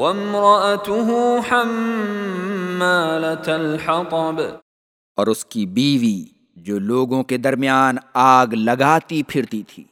وَامْرَأَتُهُ حَمَّالَةَ الْحَطَبِ. اور اس کی بیوی جو لوگوں کے درمیان آگ لگاتی پھرتی تھی۔